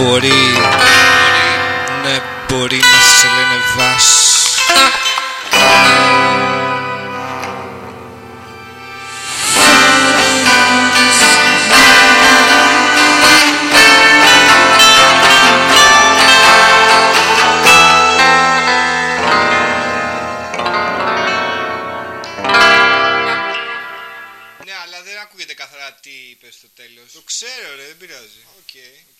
Μπορεί, ναι, μπορεί να σε λένε Βάς Ναι, αλλά δεν ακούγεται καθαρά τι είπες στο τέλος. Το ξέρω ρε, δεν πειράζει. Okay.